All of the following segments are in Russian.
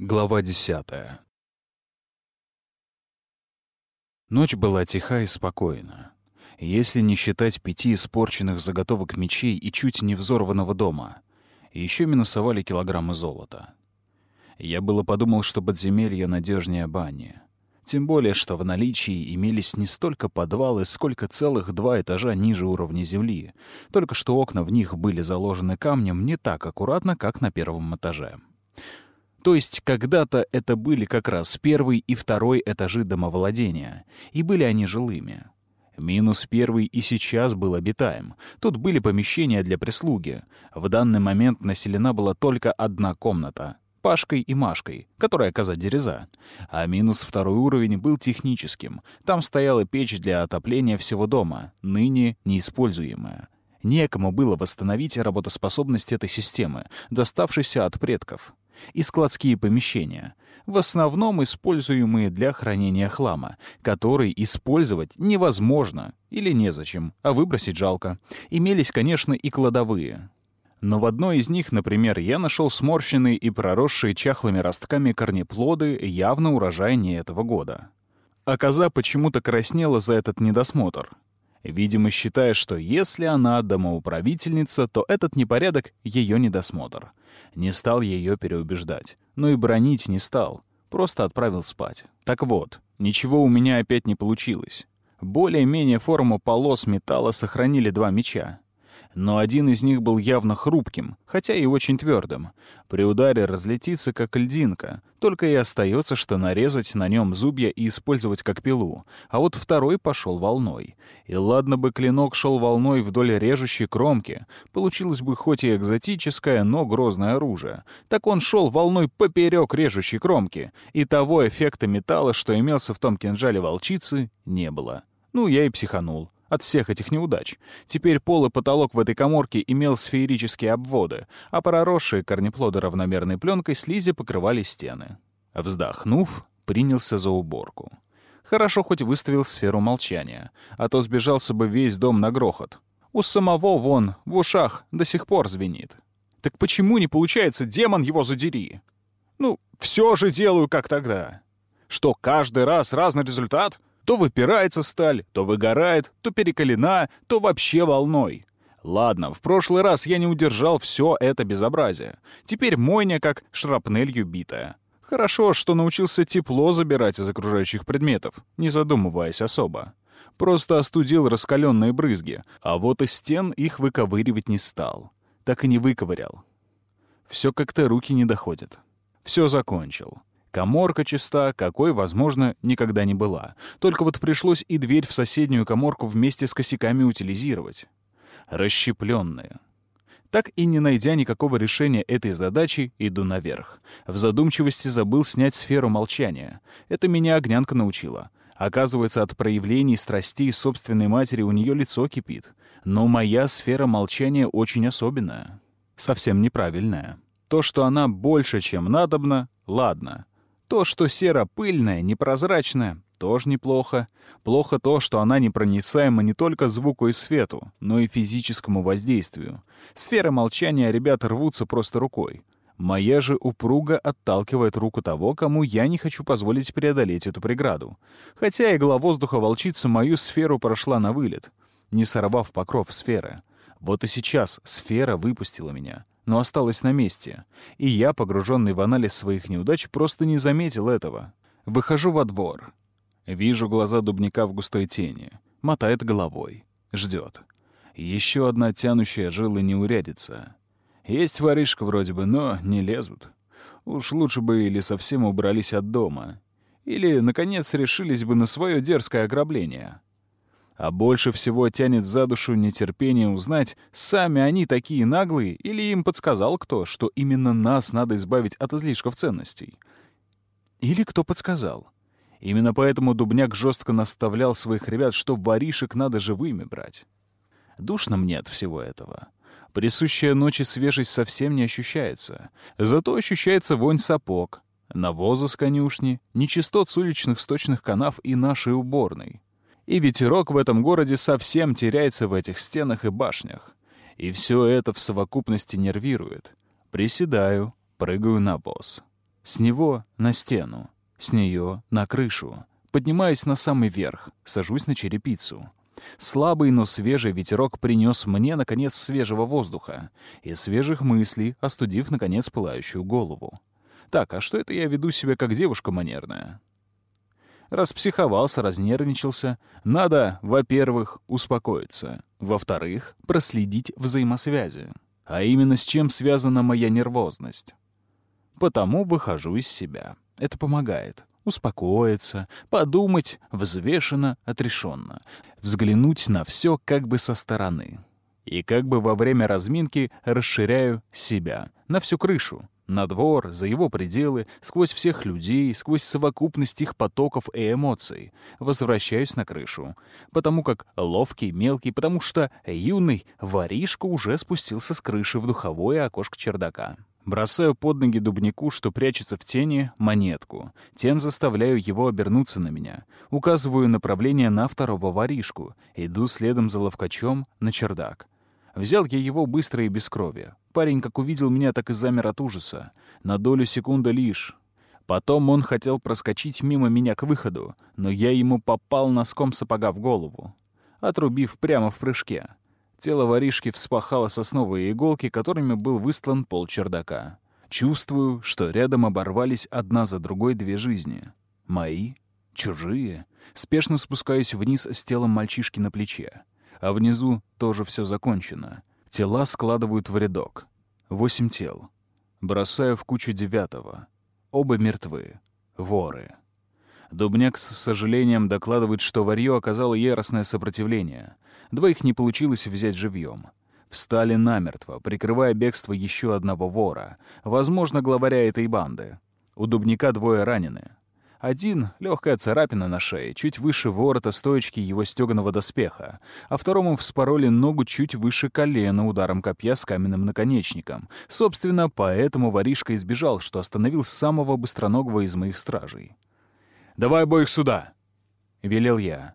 Глава десятая. Ночь была тиха и спокойна. Если не считать пяти испорченных заготовок мечей и чуть не взорванного дома. Еще минусовали килограммы золота. Я было подумал, что подземелье надежнее бани. Тем более, что в наличии имелись не столько подвалы, сколько целых два этажа ниже уровня земли. Только что окна в них были заложены камнем не так аккуратно, как на первом этаже. То есть когда-то это были как раз первый и второй этажи домовладения, и были они жилыми. Минус первый и сейчас был обитаем. Тут были помещения для прислуги. В данный момент населена была только одна комната — Пашкой и Машкой, которая коза дереза. А минус второй уровень был техническим. Там стояла печь для отопления всего дома, ныне неиспользуемая. Некому было восстановить работоспособность этой системы, доставшейся от предков и складские помещения, в основном используемые для хранения хлама, который использовать невозможно или незачем, а выбросить жалко. Имелись, конечно, и кладовые. Но в одной из них, например, я нашел сморщенные и проросшие чахлыми ростками корнеплоды, явно урожай не этого года. А коза почему-то краснела за этот недосмотр — видимо, считая, что если она домоуправительница, то этот непорядок — ее недосмотр. Не стал ее переубеждать, но и бронить не стал, просто отправил спать. Так вот, ничего у меня опять не получилось. Более-менее форму полос металла сохранили два меча но один из них был явно хрупким, хотя и очень твердым. При ударе разлетится, как льдинка, только и остается, что нарезать на нем зубья и использовать как пилу. А вот второй пошел волной. И ладно бы клинок шел волной вдоль режущей кромки, получилось бы хоть и экзотическое, но грозное оружие. Так он шел волной поперек режущей кромки, и того эффекта металла, что имелся в том кинжале волчицы, не было. Ну, я и психанул от всех этих неудач. Теперь пол и потолок в этой коморке имел сферические обводы, а проросшие корнеплоды равномерной пленкой слизи покрывали стены. Вздохнув, принялся за уборку. Хорошо хоть выставил сферу молчания, а то сбежался бы весь дом на грохот. У самого вон в ушах до сих пор звенит. Так почему не получается, демон его задери? Ну, все же делаю, как тогда. Что, каждый раз разный результат? То выпирается сталь, то выгорает, то перекалена, то вообще волной. Ладно, в прошлый раз я не удержал все это безобразие. Теперь мойня как шрапнелью битая. Хорошо, что научился тепло забирать из окружающих предметов, не задумываясь особо. Просто остудил раскаленные брызги, а вот из стен их выковыривать не стал. Так и не выковырял. Все как-то руки не доходят. Все закончил. Коморка чиста, какой, возможно, никогда не была. Только вот пришлось и дверь в соседнюю коморку вместе с косяками утилизировать. Расщепленная. Так и не найдя никакого решения этой задачи, иду наверх. В задумчивости забыл снять сферу молчания. Это меня огнянка научила. Оказывается, от проявлений страстей собственной матери у нее лицо кипит. Но моя сфера молчания очень особенная. Совсем неправильная. То, что она больше, чем надобно, ладно. То, что сера пыльная, непрозрачная, тоже неплохо. Плохо то, что она непроницаема не только звуку и свету, но и физическому воздействию. Сферы молчания ребята рвутся просто рукой. Моя же упруга отталкивает руку того, кому я не хочу позволить преодолеть эту преграду. Хотя игла воздуха волчица мою сферу прошла на вылет, не сорвав покров сферы. Вот и сейчас сфера выпустила меня но осталась на месте, и я, погруженный в анализ своих неудач, просто не заметил этого. Выхожу во двор. Вижу глаза дубника в густой тени. Мотает головой. Ждет. Еще одна тянущая жила неурядица. Есть воришка вроде бы, но не лезут. Уж лучше бы или совсем убрались от дома. Или, наконец, решились бы на свое дерзкое ограбление. А больше всего тянет за душу нетерпение узнать, сами они такие наглые или им подсказал кто, что именно нас надо избавить от излишков ценностей. Или кто подсказал. Именно поэтому Дубняк жестко наставлял своих ребят, что воришек надо живыми брать. Душно мне от всего этого. Присущая ночи свежесть совсем не ощущается. Зато ощущается вонь сапог, навоза с конюшни, нечистот с уличных сточных канав и нашей уборной. И ветерок в этом городе совсем теряется в этих стенах и башнях. И все это в совокупности нервирует. Приседаю, прыгаю на босс. С него на стену, с нее на крышу. Поднимаюсь на самый верх, сажусь на черепицу. Слабый, но свежий ветерок принес мне, наконец, свежего воздуха и свежих мыслей, остудив, наконец, пылающую голову. Так, а что это я веду себя как девушка манерная? Распсиховался, разнервничался. Надо, во-первых, успокоиться. Во-вторых, проследить взаимосвязи. А именно с чем связана моя нервозность. Потому выхожу из себя. Это помогает. Успокоиться, подумать взвешенно, отрешенно. Взглянуть на все как бы со стороны. И как бы во время разминки расширяю себя на всю крышу, на двор, за его пределы, сквозь всех людей, сквозь совокупность их потоков и эмоций. Возвращаюсь на крышу. Потому как ловкий, мелкий, потому что юный воришка уже спустился с крыши в духовое окошко чердака. Бросаю под ноги дубнику, что прячется в тени, монетку. Тем заставляю его обернуться на меня. Указываю направление на второго воришку. Иду следом за ловкачом на чердак. Взял я его быстро и без крови. Парень как увидел меня, так и замер от ужаса. На долю секунды лишь. Потом он хотел проскочить мимо меня к выходу, но я ему попал носком сапога в голову, отрубив прямо в прыжке. Тело воришки вспахало сосновые иголки, которыми был выстлан пол чердака. Чувствую, что рядом оборвались одна за другой две жизни. Мои? Чужие? Спешно спускаюсь вниз с телом мальчишки на плече а внизу тоже все закончено. Тела складывают в рядок. Восемь тел. Бросаю в кучу девятого. Оба мертвы. Воры. Дубняк с сожалением докладывает, что варьё оказало яростное сопротивление. Двоих не получилось взять живьем. Встали намертво, прикрывая бегство еще одного вора, возможно, главаря этой банды. У Дубника двое ранены. Один — легкая царапина на шее, чуть выше ворота стоечки его стеганого доспеха, а второму вспороли ногу чуть выше колена ударом копья с каменным наконечником. Собственно, поэтому воришка избежал, что остановил самого быстроногого из моих стражей. «Давай обоих сюда!» — велел я.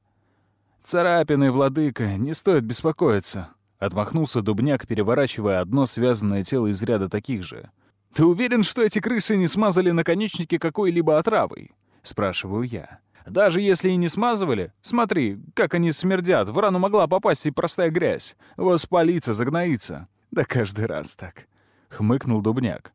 «Царапины, владыка, не стоит беспокоиться», — отмахнулся Дубняк, переворачивая одно связанное тело из ряда таких же. «Ты уверен, что эти крысы не смазали наконечники какой-либо отравой?» — спрашиваю я. «Даже если и не смазывали, смотри, как они смердят. В рану могла попасть и простая грязь. Воспалиться, загноиться. Да каждый раз так», — хмыкнул Дубняк.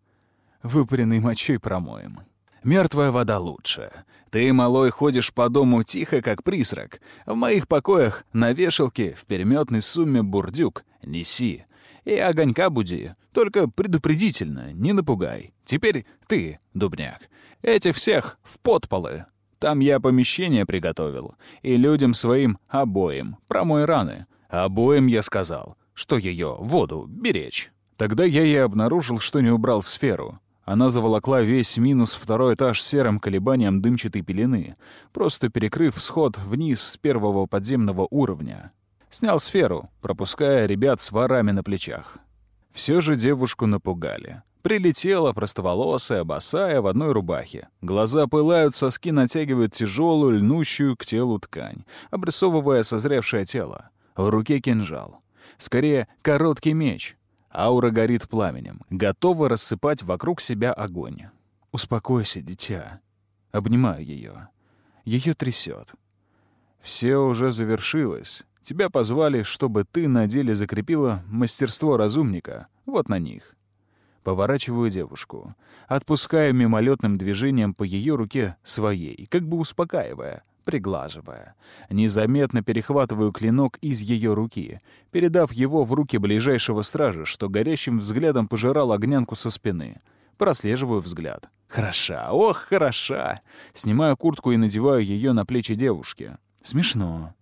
«Выпаренной мочой промоем». Мертвая вода лучше. Ты, малой, ходишь по дому тихо, как призрак. В моих покоях на вешалке в переметной сумме бурдюк. Неси. И огонька буди. Только предупредительно, не напугай. Теперь ты, Дубняк. Этих всех в подполы. Там я помещение приготовил. И людям своим обоим. Промой раны. Обоим я сказал, что ее, воду, беречь. Тогда я и обнаружил, что не убрал сферу. Она заволокла весь минус второй этаж серым колебанием дымчатой пелены, просто перекрыв сход вниз с первого подземного уровня. Снял сферу, пропуская ребят с ворами на плечах. Все же девушку напугали. Прилетела простоволосая, босая, в одной рубахе. Глаза пылают, соски натягивают тяжелую, льнущую к телу ткань, обрисовывая созревшее тело. В руке кинжал. Скорее, короткий меч. Аура горит пламенем, готова рассыпать вокруг себя огонь. «Успокойся, дитя». Обнимаю ее. Ее трясет. Все уже завершилось. Тебя позвали, чтобы ты на деле закрепила мастерство разумника. Вот на них. Поворачиваю девушку. Отпускаю мимолетным движением по ее руке своей, как бы успокаивая, приглаживая. Незаметно перехватываю клинок из ее руки, передав его в руки ближайшего стража, что горящим взглядом пожирал огнянку со спины. Прослеживаю взгляд. Хороша, ох, хороша! Снимаю куртку и надеваю ее на плечи девушки. Смешно.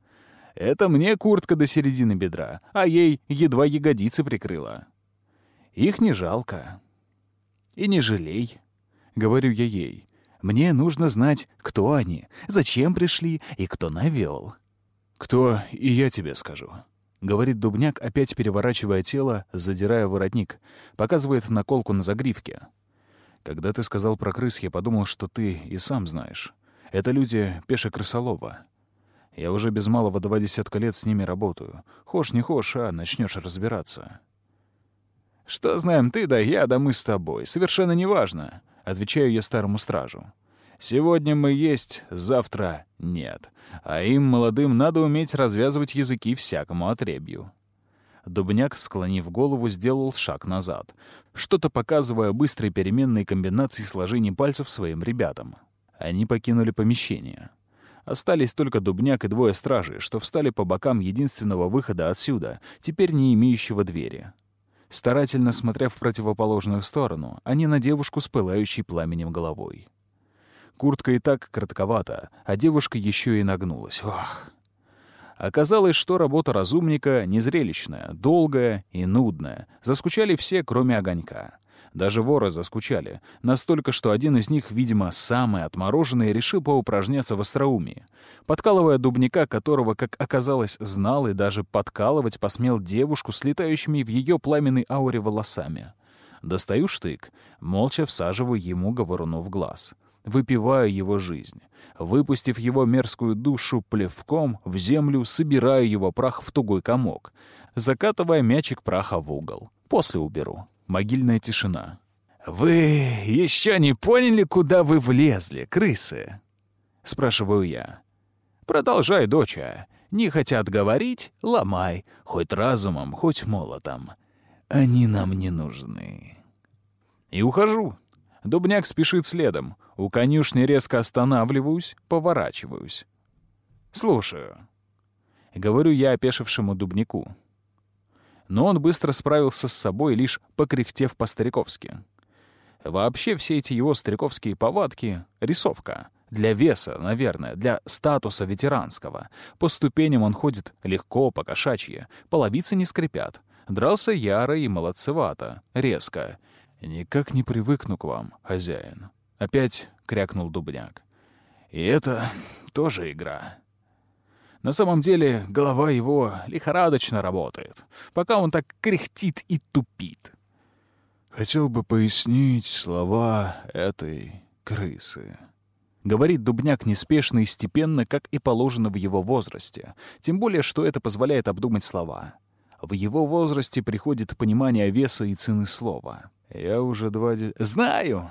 Это мне куртка до середины бедра, а ей едва ягодицы прикрыла. Их не жалко. И не жалей, — говорю я ей. Мне нужно знать, кто они, зачем пришли и кто навел. «Кто, и я тебе скажу», — говорит Дубняк, опять переворачивая тело, задирая воротник, показывает наколку на загривке. «Когда ты сказал про крыс, я подумал, что ты и сам знаешь. Это люди Пеша Крысолова. Я уже без малого два десятка лет с ними работаю. Хошь не хошь, а начнешь разбираться. Что знаем ты да я, да мы с тобой, совершенно неважно. — отвечаю я старому стражу. «Сегодня мы есть, завтра нет. А им, молодым, надо уметь развязывать языки всякому отребью». Дубняк, склонив голову, сделал шаг назад, что-то показывая быстрой переменной комбинации сложений пальцев своим ребятам. Они покинули помещение. Остались только Дубняк и двое стражей, что встали по бокам единственного выхода отсюда, теперь не имеющего двери. Старательно смотря в противоположную сторону, они на девушку с пылающей пламенем головой. Куртка и так коротковата, а девушка еще и нагнулась. Ох! Оказалось, что работа разумника незрелищная, долгая и нудная. Заскучали все, кроме огонька. Даже воры заскучали. Настолько, что один из них, видимо, самый отмороженный, решил поупражняться в остроумии. Подкалывая дубника, которого, как оказалось, знал и даже подкалывать посмел девушку с летающими в ее пламенной ауре волосами. Достаю штык, молча всаживаю ему говоруну в глаз. Выпиваю его жизнь. Выпустив его мерзкую душу плевком, в землю собираю его прах в тугой комок, закатывая мячик праха в угол. После уберу. Могильная тишина. «Вы еще не поняли, куда вы влезли, крысы?» — спрашиваю я. «Продолжай, доча. Не хотят говорить — ломай, хоть разумом, хоть молотом. Они нам не нужны». И ухожу. Дубняк спешит следом. У конюшни резко останавливаюсь, поворачиваюсь. «Слушаю». Говорю я опешившему дубнику но он быстро справился с собой, лишь покряхтев по-стариковски. Вообще все эти его стариковские повадки — рисовка. Для веса, наверное, для статуса ветеранского. По ступеням он ходит легко, по-кошачьи, половицы не скрипят. Дрался яро и молодцевато, резко. «Никак не привыкну к вам, хозяин», — опять крякнул Дубняк. «И это тоже игра». На самом деле голова его лихорадочно работает, пока он так кряхтит и тупит. «Хотел бы пояснить слова этой крысы», — говорит Дубняк неспешно и степенно, как и положено в его возрасте, тем более, что это позволяет обдумать слова. В его возрасте приходит понимание веса и цены слова. «Я уже два... Знаю!»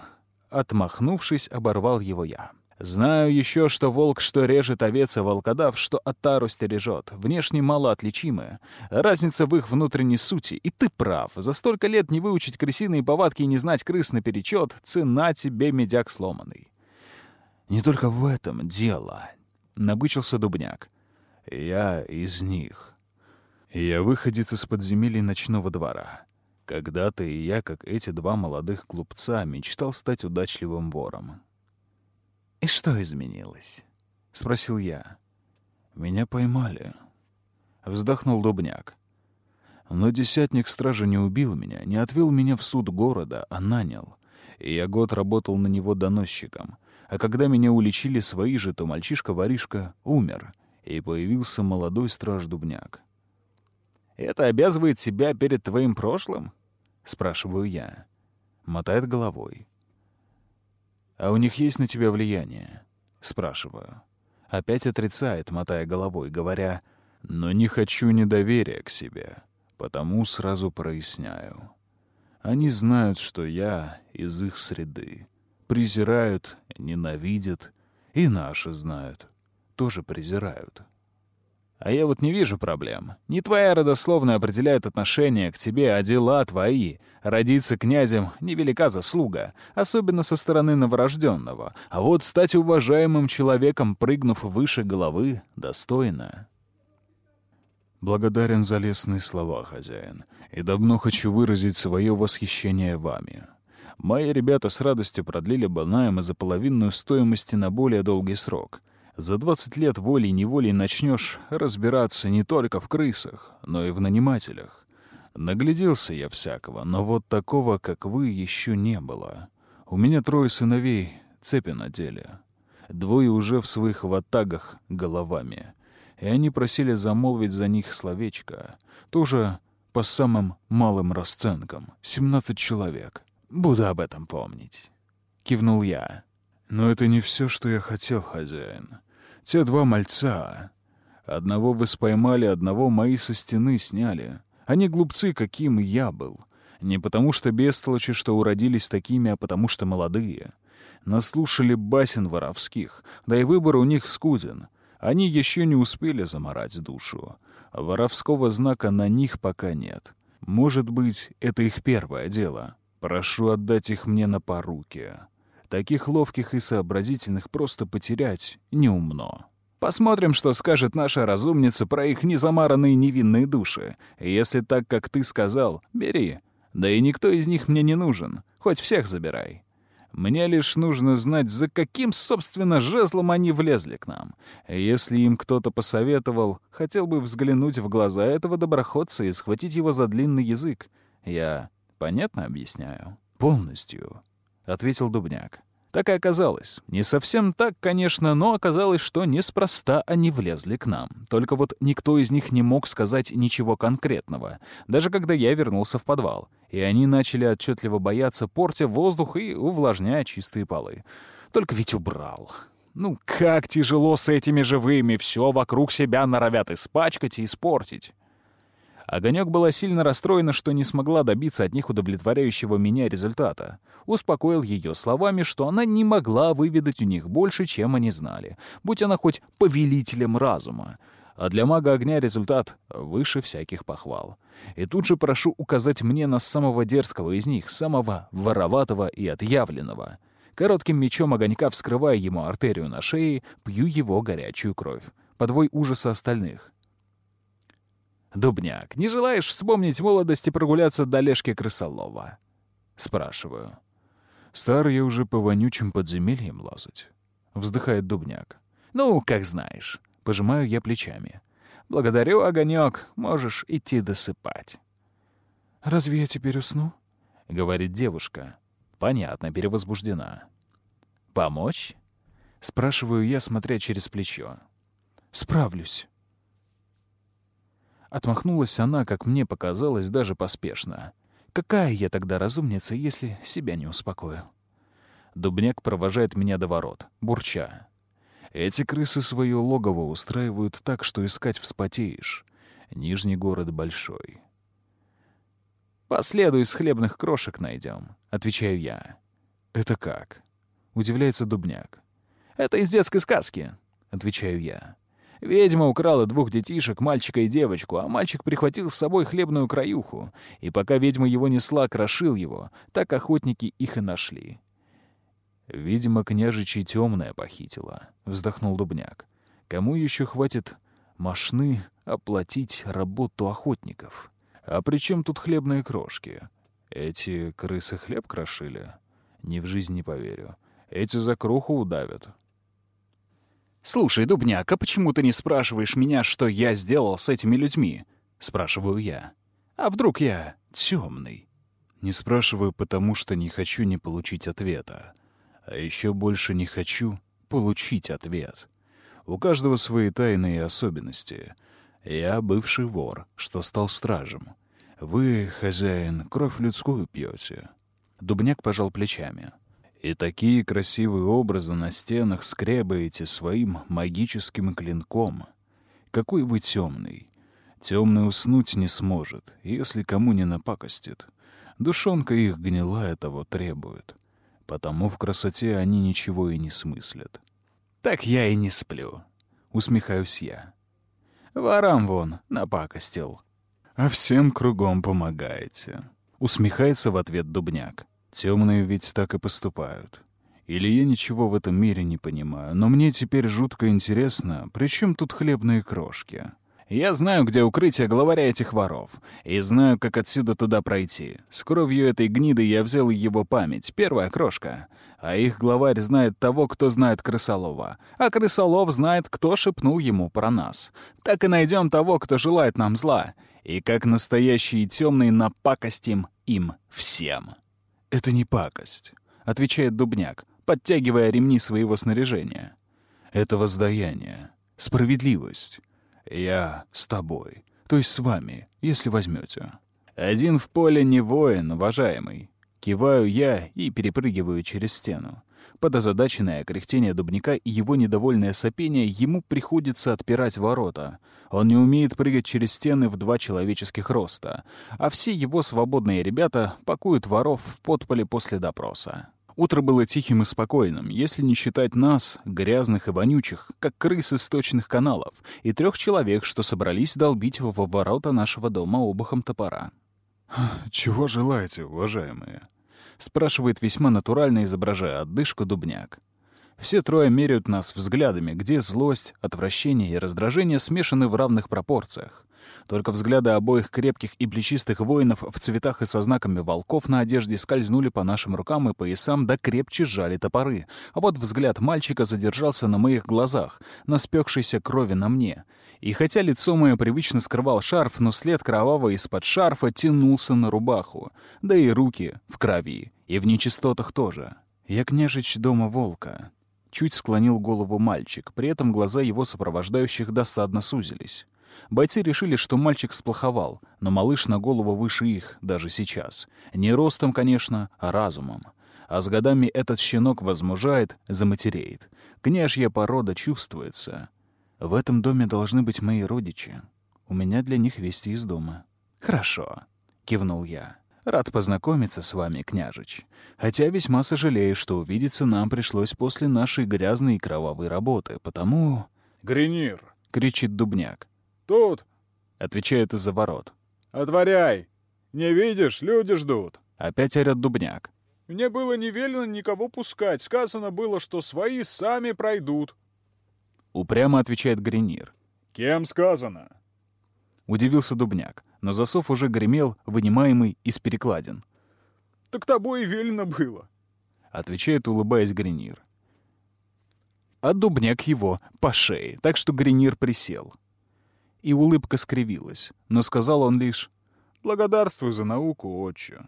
Отмахнувшись, оборвал его я. Знаю еще, что волк, что режет овец, и волкодав, что отару стережет. Внешне мало отличимы. Разница в их внутренней сути. И ты прав. За столько лет не выучить крысиные повадки и не знать крыс наперечет — цена тебе медяк сломанный. Не только в этом дело. Набычился Дубняк. Я из них. Я выходец из подземелья ночного двора. Когда-то и я, как эти два молодых глупца, мечтал стать удачливым вором. «И что изменилось?» — спросил я. «Меня поймали». Вздохнул Дубняк. Но десятник стражи не убил меня, не отвел меня в суд города, а нанял. И я год работал на него доносчиком. А когда меня уличили свои же, то мальчишка-воришка умер, и появился молодой страж-дубняк. «Это обязывает себя перед твоим прошлым?» — спрашиваю я. Мотает головой. «А у них есть на тебя влияние?» — спрашиваю. Опять отрицает, мотая головой, говоря, «Но не хочу недоверия к себе, потому сразу проясняю. Они знают, что я из их среды. Презирают, ненавидят, и наши знают, тоже презирают. А я вот не вижу проблем. Не твоя родословная определяет отношение к тебе, а дела твои. Родиться князем — невелика заслуга, особенно со стороны новорожденного. А вот стать уважаемым человеком, прыгнув выше головы, достойно. Благодарен за лестные слова, хозяин, и давно хочу выразить свое восхищение вами. Мои ребята с радостью продлили бы найм за половинную стоимости на более долгий срок — за 20 лет волей-неволей начнешь разбираться не только в крысах, но и в нанимателях. Нагляделся я всякого, но вот такого, как вы, еще не было. У меня трое сыновей цепи надели. Двое уже в своих ватагах головами. И они просили замолвить за них словечко. Тоже по самым малым расценкам. 17 человек. Буду об этом помнить. Кивнул я. Но это не все, что я хотел, хозяин. Те два мальца. Одного вы споймали, одного мои со стены сняли. Они глупцы, каким я был. Не потому что бестолочи, что уродились такими, а потому что молодые. Наслушали басен воровских, да и выбор у них скуден. Они еще не успели заморать душу. Воровского знака на них пока нет. Может быть, это их первое дело. Прошу отдать их мне на поруки. Таких ловких и сообразительных просто потерять неумно. Посмотрим, что скажет наша разумница про их незамаранные невинные души. Если так, как ты сказал, бери. Да и никто из них мне не нужен. Хоть всех забирай. Мне лишь нужно знать, за каким, собственно, жезлом они влезли к нам. Если им кто-то посоветовал, хотел бы взглянуть в глаза этого доброходца и схватить его за длинный язык. Я понятно объясняю? Полностью, — ответил Дубняк. Так и оказалось. Не совсем так, конечно, но оказалось, что неспроста они влезли к нам. Только вот никто из них не мог сказать ничего конкретного, даже когда я вернулся в подвал. И они начали отчетливо бояться, портя воздух и увлажняя чистые полы. Только ведь убрал. Ну, как тяжело с этими живыми, все вокруг себя норовят испачкать и испортить. Огонек была сильно расстроена, что не смогла добиться от них удовлетворяющего меня результата. Успокоил ее словами, что она не могла выведать у них больше, чем они знали, будь она хоть повелителем разума. А для мага огня результат выше всяких похвал. И тут же прошу указать мне на самого дерзкого из них, самого вороватого и отъявленного. Коротким мечом огонька, вскрывая ему артерию на шее, пью его горячую кровь. Подвой ужаса остальных. «Дубняк, не желаешь вспомнить молодость и прогуляться до Лешки Крысолова?» Спрашиваю. «Старый я уже по вонючим подземельям лазать», — вздыхает Дубняк. «Ну, как знаешь». Пожимаю я плечами. «Благодарю, Огонек, можешь идти досыпать». «Разве я теперь усну?» — говорит девушка. Понятно, перевозбуждена. «Помочь?» — спрашиваю я, смотря через плечо. «Справлюсь». Отмахнулась она, как мне показалось, даже поспешно. Какая я тогда разумница, если себя не успокою? Дубняк провожает меня до ворот, бурча. Эти крысы свое логово устраивают так, что искать вспотеешь. Нижний город большой. «Последуй из хлебных крошек найдем», — отвечаю я. «Это как?» — удивляется Дубняк. «Это из детской сказки», — отвечаю я. Ведьма украла двух детишек, мальчика и девочку, а мальчик прихватил с собой хлебную краюху, и пока ведьма его несла, крошил его, так охотники их и нашли. «Видимо, княжичи темная похитила», — вздохнул Дубняк. «Кому еще хватит машны оплатить работу охотников? А при чем тут хлебные крошки? Эти крысы хлеб крошили? Ни в жизнь не поверю. Эти за кроху удавят, «Слушай, Дубняк, а почему ты не спрашиваешь меня, что я сделал с этими людьми?» — спрашиваю я. «А вдруг я темный?» Не спрашиваю, потому что не хочу не получить ответа. А еще больше не хочу получить ответ. У каждого свои тайные особенности. Я бывший вор, что стал стражем. Вы, хозяин, кровь людскую пьете. Дубняк пожал плечами. И такие красивые образы на стенах скребаете своим магическим клинком. Какой вы темный. Темный уснуть не сможет, если кому не напакостит. Душонка их гнилая того требует. Потому в красоте они ничего и не смыслят. Так я и не сплю. Усмехаюсь я. Ворам вон напакостил. А всем кругом помогаете. Усмехается в ответ Дубняк. Темные ведь так и поступают. Или я ничего в этом мире не понимаю, но мне теперь жутко интересно, при чем тут хлебные крошки? Я знаю, где укрытие главаря этих воров, и знаю, как отсюда туда пройти. С кровью этой гниды я взял его память, первая крошка. А их главарь знает того, кто знает Крысолова. А Крысолов знает, кто шепнул ему про нас. Так и найдем того, кто желает нам зла. И как настоящие темные напакостим им всем. «Это не пакость», — отвечает Дубняк, подтягивая ремни своего снаряжения. «Это воздаяние, справедливость. Я с тобой, то есть с вами, если возьмете. Один в поле не воин, уважаемый. Киваю я и перепрыгиваю через стену. Под озадаченное кряхтение дубника и его недовольное сопение ему приходится отпирать ворота. Он не умеет прыгать через стены в два человеческих роста, а все его свободные ребята пакуют воров в подполе после допроса. Утро было тихим и спокойным, если не считать нас, грязных и вонючих, как крыс из сточных каналов, и трех человек, что собрались долбить во ворота нашего дома обухом топора. «Чего желаете, уважаемые?» — спрашивает весьма натурально, изображая отдышку дубняк. Все трое меряют нас взглядами, где злость, отвращение и раздражение смешаны в равных пропорциях. Только взгляды обоих крепких и плечистых воинов в цветах и со знаками волков на одежде скользнули по нашим рукам и поясам, да крепче сжали топоры. А вот взгляд мальчика задержался на моих глазах, на спекшейся крови на мне. И хотя лицо мое привычно скрывал шарф, но след кровавого из-под шарфа тянулся на рубаху. Да и руки в крови, и в нечистотах тоже. Я княжич дома волка. Чуть склонил голову мальчик, при этом глаза его сопровождающих досадно сузились. Бойцы решили, что мальчик сплоховал, но малыш на голову выше их, даже сейчас. Не ростом, конечно, а разумом. А с годами этот щенок возмужает, заматереет. Княжья порода чувствуется. В этом доме должны быть мои родичи. У меня для них вести из дома. «Хорошо», — кивнул я. «Рад познакомиться с вами, княжич. Хотя весьма сожалею, что увидеться нам пришлось после нашей грязной и кровавой работы, потому...» «Гринир!» — кричит Дубняк. «Тут!» — отвечает из-за ворот. «Отворяй! Не видишь, люди ждут!» Опять орёт Дубняк. «Мне было не велено никого пускать. Сказано было, что свои сами пройдут». Упрямо отвечает Гринир. «Кем сказано?» Удивился Дубняк, но засов уже гремел, вынимаемый из перекладин. «Так тобой и велено было», — отвечает, улыбаясь Гринир. А Дубняк его по шее, так что Гринир присел и улыбка скривилась, но сказал он лишь «Благодарствую за науку, отче».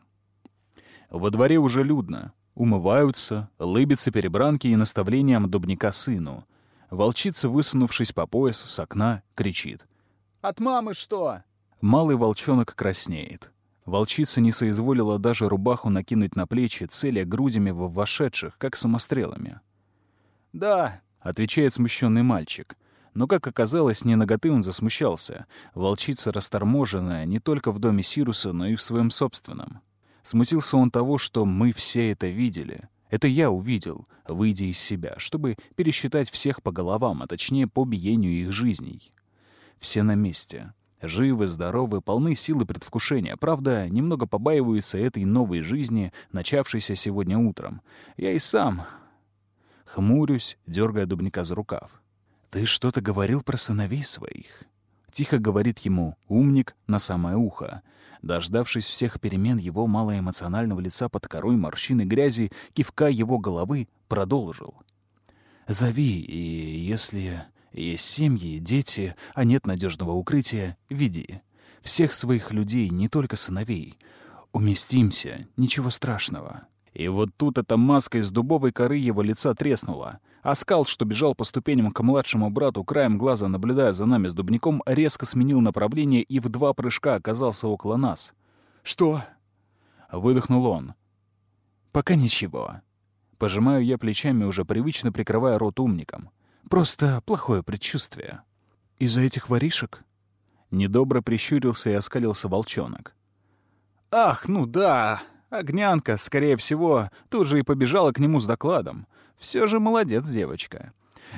Во дворе уже людно. Умываются, лыбятся перебранки и наставлением дубника сыну. Волчица, высунувшись по пояс с окна, кричит. «От мамы что?» Малый волчонок краснеет. Волчица не соизволила даже рубаху накинуть на плечи, целя грудями в вошедших, как самострелами. «Да», — отвечает смущенный мальчик. Но, как оказалось, не наготы он засмущался. Волчица расторможенная не только в доме Сируса, но и в своем собственном. Смутился он того, что мы все это видели. Это я увидел, выйдя из себя, чтобы пересчитать всех по головам, а точнее по биению их жизней. Все на месте. Живы, здоровы, полны силы предвкушения. Правда, немного побаиваются этой новой жизни, начавшейся сегодня утром. Я и сам хмурюсь, дергая дубника за рукав. «Ты что-то говорил про сыновей своих?» Тихо говорит ему умник на самое ухо. Дождавшись всех перемен его малоэмоционального лица под корой морщины грязи, кивка его головы продолжил. «Зови, и если есть семьи, дети, а нет надежного укрытия, веди. Всех своих людей, не только сыновей. Уместимся, ничего страшного». И вот тут эта маска из дубовой коры его лица треснула — а скал, что бежал по ступеням к младшему брату, краем глаза наблюдая за нами с дубником, резко сменил направление и в два прыжка оказался около нас. «Что?» — выдохнул он. «Пока ничего». Пожимаю я плечами, уже привычно прикрывая рот умником. «Просто плохое предчувствие». «Из-за этих воришек?» Недобро прищурился и оскалился волчонок. «Ах, ну да! Огнянка, скорее всего, тут же и побежала к нему с докладом. Все же молодец девочка.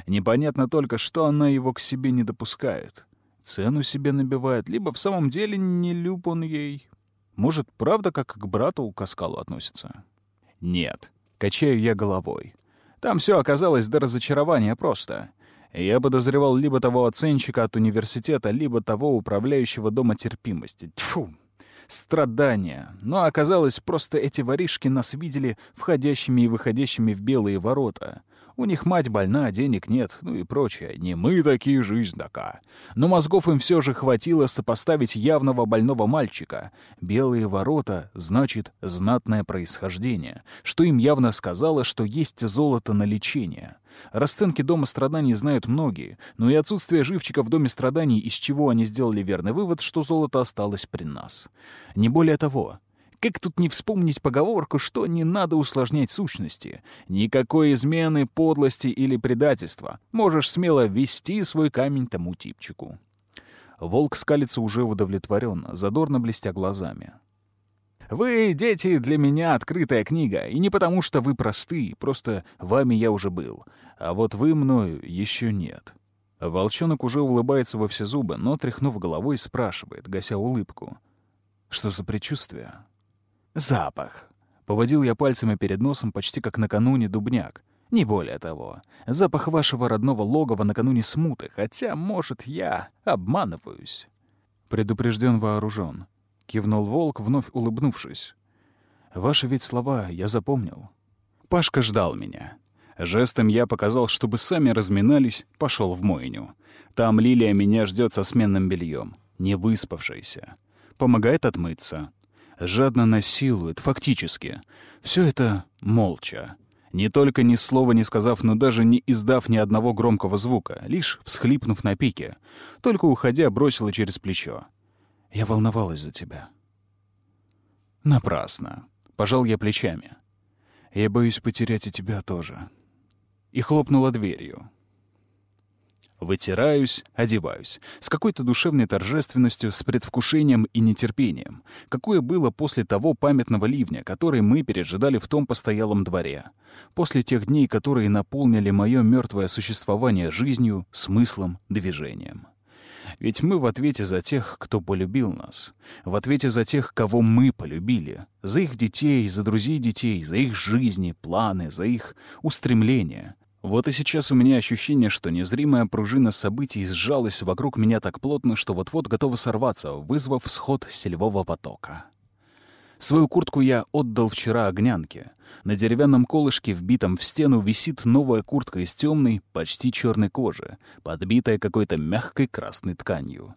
Непонятно только, что она его к себе не допускает. Цену себе набивает, либо в самом деле не люб он ей. Может, правда, как к брату к Каскалу относится? Нет. Качаю я головой. Там все оказалось до разочарования просто. Я подозревал либо того оценщика от университета, либо того управляющего дома терпимости. Тьфу! страдания. Но оказалось, просто эти воришки нас видели входящими и выходящими в белые ворота. У них мать больна, денег нет, ну и прочее. Не мы такие, жизнь такая. Но мозгов им все же хватило сопоставить явного больного мальчика. Белые ворота — значит знатное происхождение, что им явно сказало, что есть золото на лечение. Расценки дома страданий знают многие, но и отсутствие живчика в доме страданий, из чего они сделали верный вывод, что золото осталось при нас. Не более того, Как тут не вспомнить поговорку, что не надо усложнять сущности? Никакой измены, подлости или предательства. Можешь смело ввести свой камень тому типчику. Волк скалится уже удовлетворенно, задорно блестя глазами. «Вы, дети, для меня открытая книга, и не потому, что вы просты, просто вами я уже был, а вот вы мною еще нет». Волчонок уже улыбается во все зубы, но, тряхнув головой, спрашивает, гася улыбку. «Что за предчувствие?» «Запах». Поводил я пальцами перед носом почти как накануне дубняк. Не более того. Запах вашего родного логова накануне смуты, хотя, может, я обманываюсь. Предупрежден вооружен. Кивнул волк, вновь улыбнувшись. Ваши ведь слова я запомнил. Пашка ждал меня. Жестом я показал, чтобы сами разминались, пошел в мойню. Там Лилия меня ждет со сменным бельем, не выспавшаяся. Помогает отмыться. Жадно насилует, фактически. Все это молча. Не только ни слова не сказав, но даже не издав ни одного громкого звука, лишь всхлипнув на пике. Только уходя, бросила через плечо. «Я волновалась за тебя». «Напрасно». Пожал я плечами. «Я боюсь потерять и тебя тоже». И хлопнула дверью. Вытираюсь, одеваюсь. С какой-то душевной торжественностью, с предвкушением и нетерпением. Какое было после того памятного ливня, который мы пережидали в том постоялом дворе. После тех дней, которые наполнили мое мертвое существование жизнью, смыслом, движением. Ведь мы в ответе за тех, кто полюбил нас. В ответе за тех, кого мы полюбили. За их детей, за друзей детей, за их жизни, планы, за их устремления — вот и сейчас у меня ощущение, что незримая пружина событий сжалась вокруг меня так плотно, что вот-вот готова сорваться, вызвав сход селевого потока. Свою куртку я отдал вчера огнянке. На деревянном колышке, вбитом в стену, висит новая куртка из темной, почти черной кожи, подбитая какой-то мягкой красной тканью.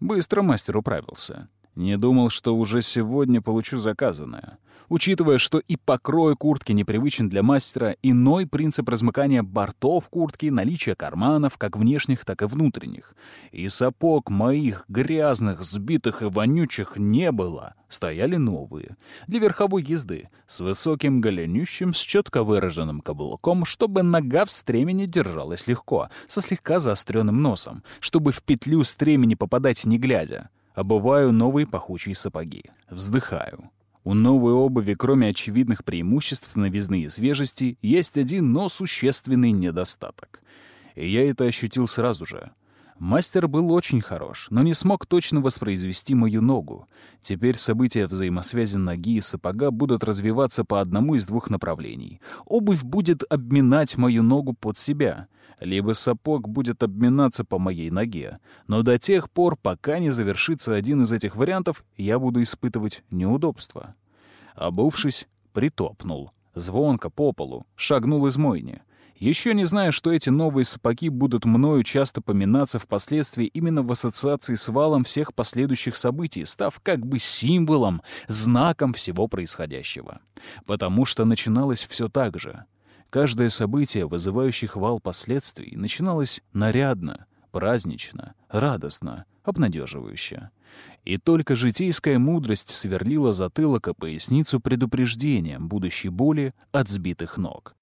Быстро мастер управился. Не думал, что уже сегодня получу заказанное — Учитывая, что и покрой куртки непривычен для мастера, иной принцип размыкания бортов куртки, наличие карманов, как внешних, так и внутренних. И сапог моих грязных, сбитых и вонючих не было. Стояли новые. Для верховой езды. С высоким голенющим, с четко выраженным каблуком, чтобы нога в стремени держалась легко, со слегка заостренным носом, чтобы в петлю стремени попадать не глядя. Обуваю новые пахучие сапоги. Вздыхаю. У новой обуви, кроме очевидных преимуществ новизны и свежести, есть один, но существенный недостаток. И я это ощутил сразу же. Мастер был очень хорош, но не смог точно воспроизвести мою ногу. Теперь события взаимосвязи ноги и сапога будут развиваться по одному из двух направлений. Обувь будет обминать мою ногу под себя, либо сапог будет обминаться по моей ноге. Но до тех пор, пока не завершится один из этих вариантов, я буду испытывать неудобства. Обувшись, притопнул. Звонко по полу, шагнул из мойни. Еще не зная, что эти новые сапоги будут мною часто поминаться впоследствии именно в ассоциации с валом всех последующих событий, став как бы символом, знаком всего происходящего. Потому что начиналось все так же. Каждое событие, вызывающее вал последствий, начиналось нарядно, празднично, радостно, обнадеживающе. И только житейская мудрость сверлила затылок и поясницу предупреждением будущей боли от сбитых ног.